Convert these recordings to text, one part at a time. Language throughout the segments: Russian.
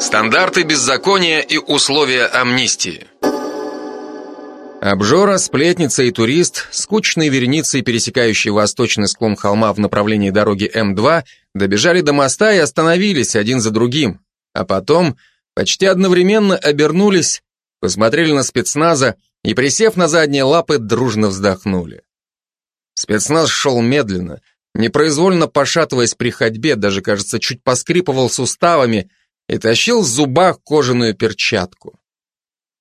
Стандарты беззакония и условия амнистии. Обжора, сплетница и турист, скучной вереницей, пересекающей восточный склон холма в направлении дороги М2, добежали до моста и остановились один за другим, а потом почти одновременно обернулись, посмотрели на спецназа и, присев на задние лапы, дружно вздохнули. Спецназ шел медленно, непроизвольно пошатываясь при ходьбе, даже, кажется, чуть поскрипывал суставами и тащил в зубах кожаную перчатку.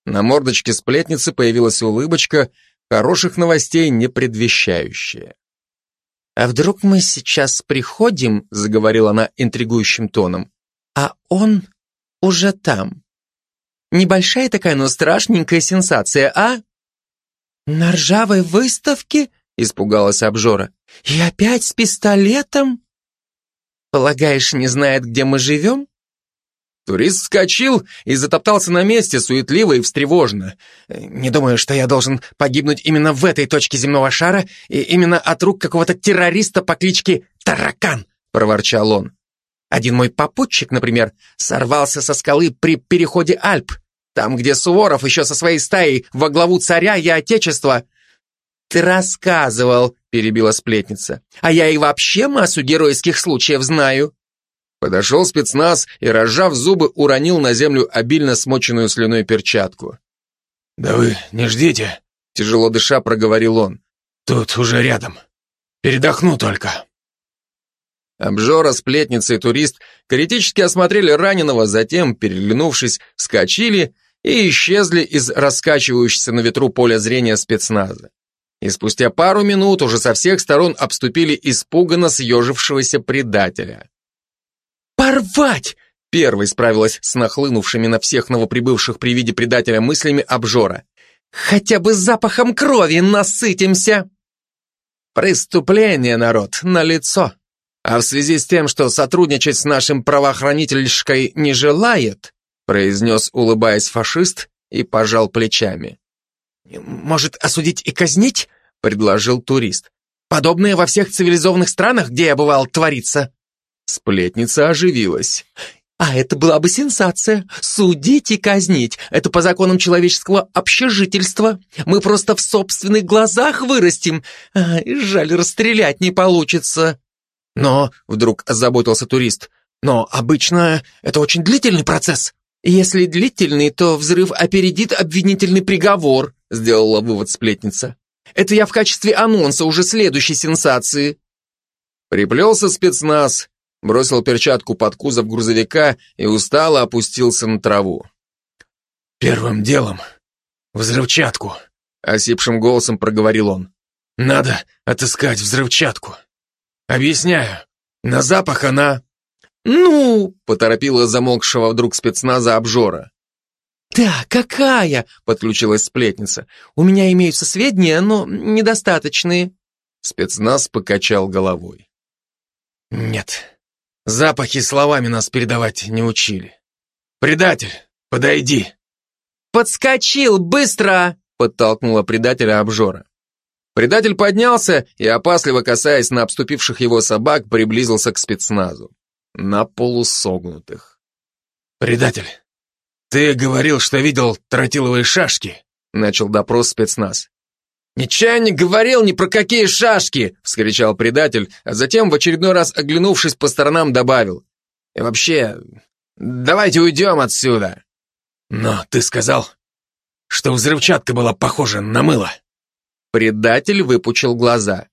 На мордочке сплетницы появилась улыбочка, хороших новостей не предвещающая. «А вдруг мы сейчас приходим?» — заговорила она интригующим тоном. «А он уже там. Небольшая такая, но страшненькая сенсация, а?» «На ржавой выставке?» — испугалась обжора. «И опять с пистолетом?» «Полагаешь, не знает, где мы живем?» Турист вскочил и затоптался на месте, суетливо и встревожно. «Не думаю, что я должен погибнуть именно в этой точке земного шара и именно от рук какого-то террориста по кличке Таракан», — проворчал он. «Один мой попутчик, например, сорвался со скалы при переходе Альп, там, где Суворов еще со своей стаей во главу царя и отечества...» «Ты рассказывал», — перебила сплетница, «а я и вообще массу геройских случаев знаю». Подошел спецназ и, разжав зубы, уронил на землю обильно смоченную слюной перчатку. «Да вы не ждите», — тяжело дыша проговорил он. «Тут уже рядом. Передохну только». Обжора, сплетница и турист критически осмотрели раненого, затем, переглянувшись, вскочили и исчезли из раскачивающегося на ветру поля зрения спецназа. И спустя пару минут уже со всех сторон обступили испуганно съежившегося предателя. «Порвать!» Первой справилась с нахлынувшими на всех новоприбывших при виде предателя мыслями обжора. «Хотя бы запахом крови насытимся!» «Преступление, народ, на лицо. А в связи с тем, что сотрудничать с нашим правоохранительской не желает, произнес, улыбаясь фашист, и пожал плечами. «Может, осудить и казнить?» — предложил турист. «Подобное во всех цивилизованных странах, где я бывал, творится». Сплетница оживилась. А это была бы сенсация. Судить и казнить. Это по законам человеческого общежительства. Мы просто в собственных глазах вырастим. Ай, жаль, расстрелять не получится. Но, вдруг озаботился турист, но обычно это очень длительный процесс. Если длительный, то взрыв опередит обвинительный приговор, сделала вывод сплетница. Это я в качестве анонса уже следующей сенсации. Приплелся спецназ, бросил перчатку под кузов грузовика и устало опустился на траву. «Первым делом взрывчатку», — осипшим голосом проговорил он. «Надо отыскать взрывчатку. Объясняю, на запах она...» «Ну!» — поторопила замолкшего вдруг спецназа обжора. «Да, какая?» — подключилась сплетница. «У меня имеются сведения, но недостаточные». Спецназ покачал головой. «Нет, Запахи словами нас передавать не учили. «Предатель, подойди!» «Подскочил, быстро!» — подтолкнула предателя обжора. Предатель поднялся и, опасливо касаясь на обступивших его собак, приблизился к спецназу. На полусогнутых. «Предатель, ты говорил, что видел тротиловые шашки?» — начал допрос спецназ. «Ничего не говорил ни про какие шашки!» — вскричал предатель, а затем, в очередной раз оглянувшись по сторонам, добавил. «И вообще, давайте уйдем отсюда!» «Но ты сказал, что взрывчатка была похожа на мыло!» Предатель выпучил глаза.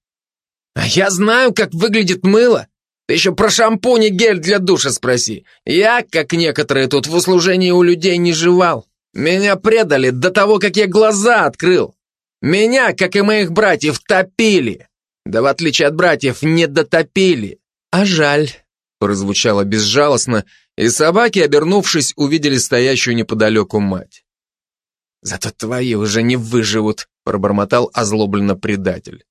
«А я знаю, как выглядит мыло! Ты еще про шампунь и гель для душа спроси! Я, как некоторые тут в услужении у людей, не жевал! Меня предали до того, как я глаза открыл!» Меня, как и моих братьев, топили. Да в отличие от братьев, не дотопили. А жаль, прозвучало безжалостно, и собаки, обернувшись, увидели стоящую неподалеку мать. «Зато твои уже не выживут», — пробормотал озлобленно предатель.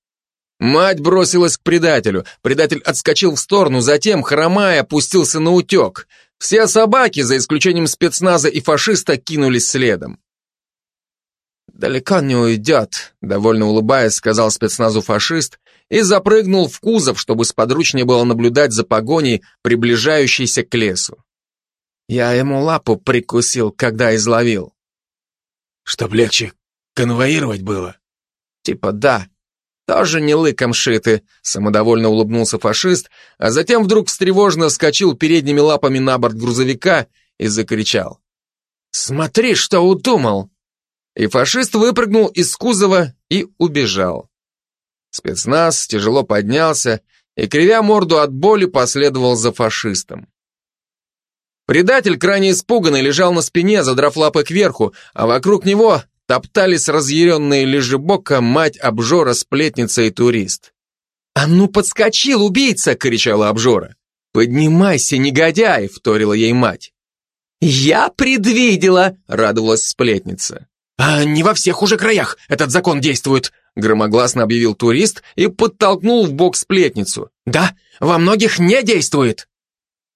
Мать бросилась к предателю. Предатель отскочил в сторону, затем, хромая, опустился на утек. Все собаки, за исключением спецназа и фашиста, кинулись следом. «Далеко не уйдет», — довольно улыбаясь, сказал спецназу фашист и запрыгнул в кузов, чтобы сподручнее было наблюдать за погоней, приближающейся к лесу. Я ему лапу прикусил, когда изловил. Чтоб легче конвоировать было? Типа да. Тоже не лыком шиты, самодовольно улыбнулся фашист, а затем вдруг встревожно вскочил передними лапами на борт грузовика и закричал. «Смотри, что удумал!» И фашист выпрыгнул из кузова и убежал. Спецназ тяжело поднялся и, кривя морду от боли, последовал за фашистом. Предатель, крайне испуганный, лежал на спине, задрав лапы кверху, а вокруг него топтались разъяренные лежебока, мать, обжора, сплетница и турист. «А ну подскочил, убийца!» — кричала обжора. «Поднимайся, негодяй!» — вторила ей мать. «Я предвидела!» — радовалась сплетница. «А не во всех уже краях этот закон действует!» — громогласно объявил турист и подтолкнул в бок сплетницу. «Да, во многих не действует!»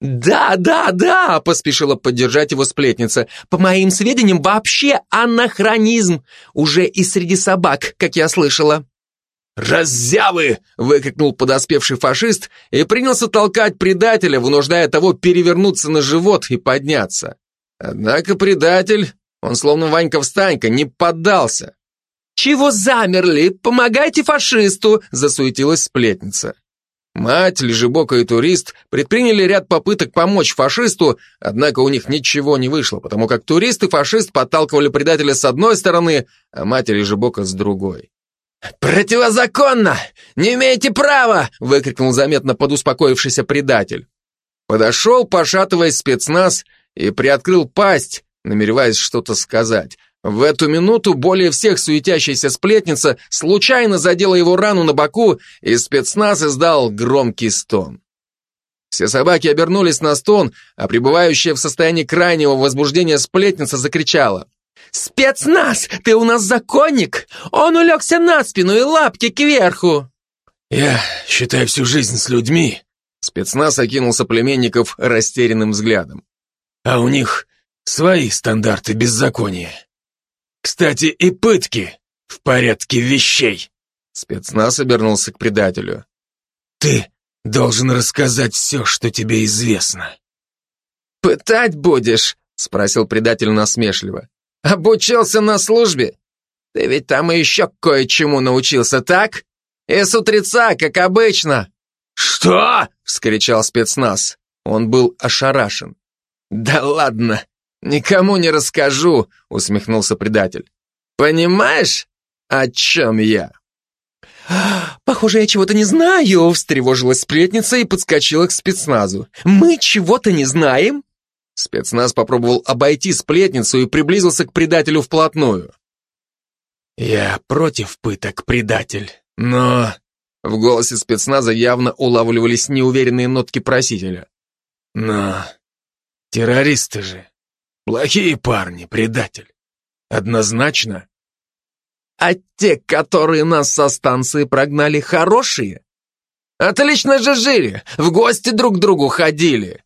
«Да, да, да!» — поспешила поддержать его сплетница. «По моим сведениям, вообще анахронизм! Уже и среди собак, как я слышала!» «Раззявы!» — выкрикнул подоспевший фашист и принялся толкать предателя, вынуждая того перевернуться на живот и подняться. Однако предатель, он словно Ванька-встанька, не поддался. «Чего замерли? Помогайте фашисту!» — засуетилась сплетница. Мать, Лежебока и турист предприняли ряд попыток помочь фашисту, однако у них ничего не вышло, потому как турист и фашист подталкивали предателя с одной стороны, а мать Лежебока с другой. «Противозаконно! Не имеете права!» — выкрикнул заметно подуспокоившийся предатель. Подошел, пошатываясь спецназ, и приоткрыл пасть, намереваясь что-то сказать. В эту минуту более всех суетящаяся сплетница случайно задела его рану на боку, и спецназ издал громкий стон. Все собаки обернулись на стон, а пребывающая в состоянии крайнего возбуждения сплетница закричала. «Спецназ! Ты у нас законник! Он улегся на спину и лапки кверху!» «Я считаю всю жизнь с людьми», — спецназ окинул соплеменников растерянным взглядом. «А у них свои стандарты беззакония». Кстати, и пытки в порядке вещей. Спецназ обернулся к предателю. Ты должен рассказать все, что тебе известно. Пытать будешь? Спросил предатель насмешливо. Обучился на службе? Ты ведь там и еще кое-чему научился, так? И с утреца, как обычно. Что? Вскричал спецназ. Он был ошарашен. Да ладно, «Никому не расскажу», — усмехнулся предатель. «Понимаешь, о чем я?» «Похоже, я чего-то не знаю», — встревожилась сплетница и подскочила к спецназу. «Мы чего-то не знаем?» Спецназ попробовал обойти сплетницу и приблизился к предателю вплотную. «Я против пыток, предатель, но...» В голосе спецназа явно улавливались неуверенные нотки просителя. «Но... террористы же. Плохие парни, предатель. Однозначно. А те, которые нас со станции прогнали, хорошие? Отлично же жили, в гости друг к другу ходили.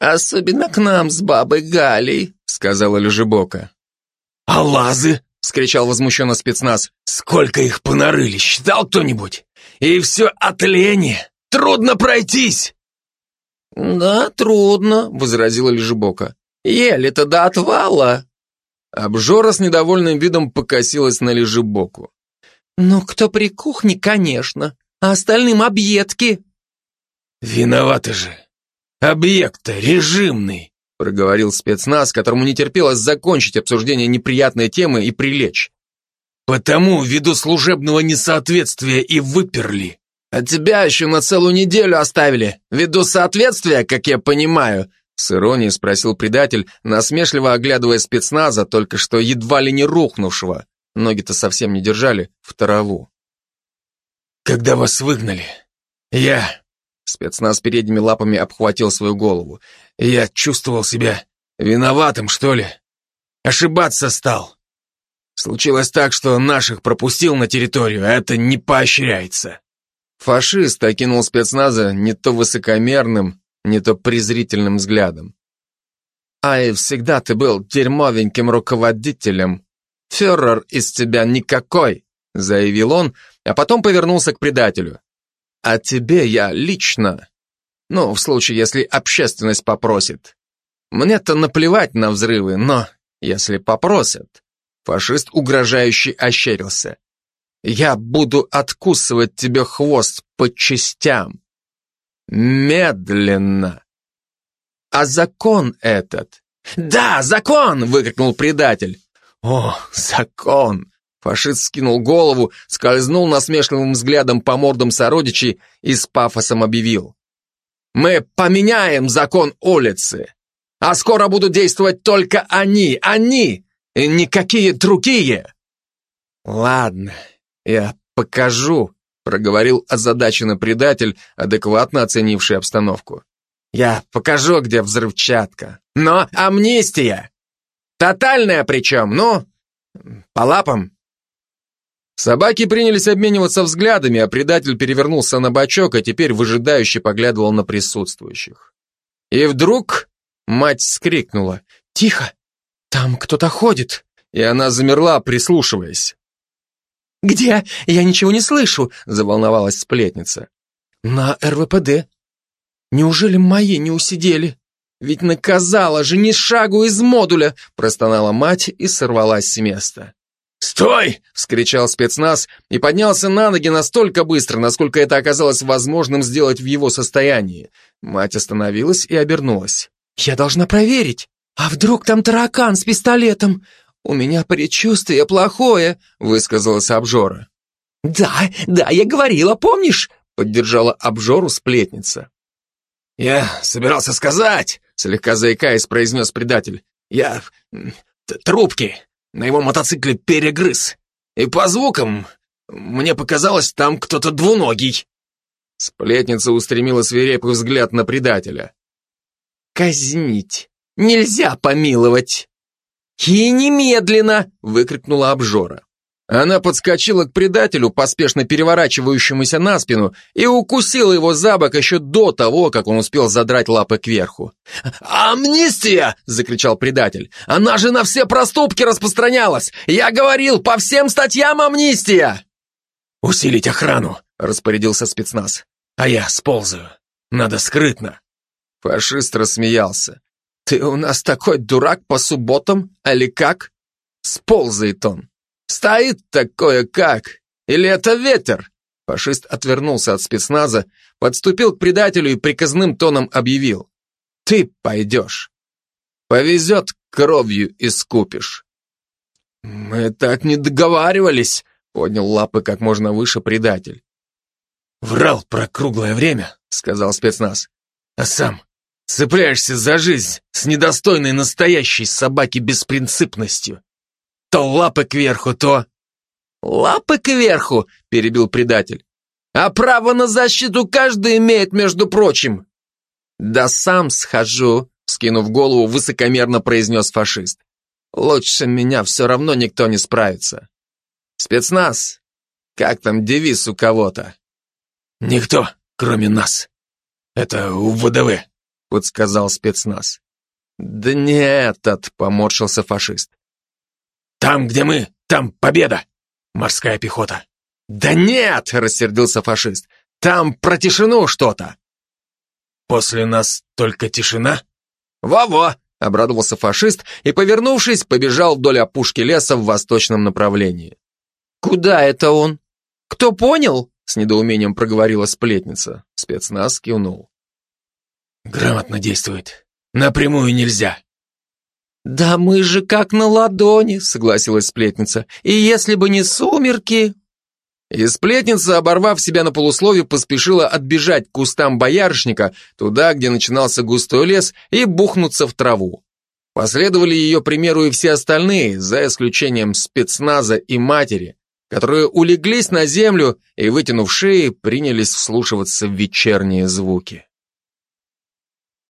Особенно к нам с бабой Галей, сказала Лежебока. А лазы? Скричал возмущенно спецназ. Сколько их понарыли, считал кто-нибудь? И все от лени. Трудно пройтись. Да, трудно, возразила Лежебока. Ели-то до отвала!» Обжора с недовольным видом покосилась на лежебоку. «Ну, кто при кухне, конечно, а остальным объедки!» «Виноваты же! Объект-то режимный!» проговорил спецназ, которому не терпелось закончить обсуждение неприятной темы и прилечь. «Потому, ввиду служебного несоответствия, и выперли!» «А тебя еще на целую неделю оставили, ввиду соответствия, как я понимаю», с иронией спросил предатель, насмешливо оглядывая спецназа, только что едва ли не рухнувшего. Ноги-то совсем не держали, в траву. «Когда вас выгнали, я...» Спецназ передними лапами обхватил свою голову. «Я чувствовал себя виноватым, что ли. Ошибаться стал. Случилось так, что наших пропустил на территорию, а это не поощряется». Фашист окинул спецназа не то высокомерным, не то презрительным взглядом. «Ай, всегда ты был дерьмовеньким руководителем. Фюрер из тебя никакой», — заявил он, а потом повернулся к предателю. «А тебе я лично. Ну, в случае, если общественность попросит. Мне-то наплевать на взрывы, но если попросят. Фашист угрожающе ощерился. Я буду откусывать тебе хвост по частям. Медленно. А закон этот? Да, закон! выкрикнул предатель. О, закон! Фашист скинул голову, скользнул насмешливым взглядом по мордам сородичей и с пафосом объявил. «Мы поменяем закон улицы, а скоро будут действовать только они, они, и никакие другие!» «Ладно, я покажу», — проговорил озадаченный предатель, адекватно оценивший обстановку. «Я покажу, где взрывчатка. Но амнистия! Тотальная причем, ну, по лапам!» Собаки принялись обмениваться взглядами, а предатель перевернулся на бочок, а теперь выжидающе поглядывал на присутствующих. И вдруг мать скрикнула «Тихо! Там кто-то ходит!» И она замерла, прислушиваясь. «Где? Я ничего не слышу!» — заволновалась сплетница. «На РВПД. Неужели мои не усидели? Ведь наказала же ни шагу из модуля!» — простонала мать и сорвалась с места. «Стой!» — вскричал спецназ и поднялся на ноги настолько быстро, насколько это оказалось возможным сделать в его состоянии. Мать остановилась и обернулась. «Я должна проверить. А вдруг там таракан с пистолетом? У меня предчувствие плохое», — высказалась обжора. «Да, да, я говорила, помнишь?» — поддержала обжору сплетница. «Я собирался сказать», — слегка заикаясь, произнес предатель. «Я... трубки на его мотоцикле перегрыз. И по звукам мне показалось, там кто-то двуногий». Сплетница устремила свирепый взгляд на предателя. «Казнить! Нельзя помиловать!» «И немедленно!» — выкрикнула обжора. Она подскочила к предателю, поспешно переворачивающемуся на спину, и укусила его за бок еще до того, как он успел задрать лапы кверху. «Амнистия!» — закричал предатель. «Она же на все проступки распространялась! Я говорил, по всем статьям амнистия!» «Усилить охрану!» — распорядился спецназ. «А я сползаю. Надо скрытно». Фашист рассмеялся. «Ты у нас такой дурак по субботам, али как?» Сползает он. Стоит такое как? Или это ветер? Фашист отвернулся от спецназа, подступил к предателю и приказным тоном объявил. Ты пойдешь. Повезет, кровью искупишь. Мы так не договаривались, поднял лапы как можно выше предатель. Врал про круглое время, сказал спецназ. А сам цепляешься за жизнь с недостойной настоящей собаки беспринципностью. То лапы кверху, то... Лапы кверху, перебил предатель. А право на защиту каждый имеет, между прочим. Да сам схожу, скинув голову, высокомерно произнес фашист. Лучше меня все равно никто не справится. Спецназ, как там девиз у кого-то? Никто, кроме нас. Это у ВДВ, подсказал спецназ. Да не этот, поморщился фашист. Там, где мы, там победа! Морская пехота!» «Да нет!» — рассердился фашист. «Там про тишину что-то!» «После нас только тишина?» «Во-во!» — обрадовался фашист и, повернувшись, побежал вдоль опушки леса в восточном направлении. «Куда это он? Кто понял?» — с недоумением проговорила сплетница. Спецназ кивнул. «Грамотно действует. Напрямую нельзя. «Да мы же как на ладони», — согласилась сплетница. «И если бы не сумерки...» И сплетница, оборвав себя на полуслове, поспешила отбежать к кустам боярышника, туда, где начинался густой лес, и бухнуться в траву. Последовали ее примеру и все остальные, за исключением спецназа и матери, которые улеглись на землю и, вытянув шеи, принялись вслушиваться в вечерние звуки.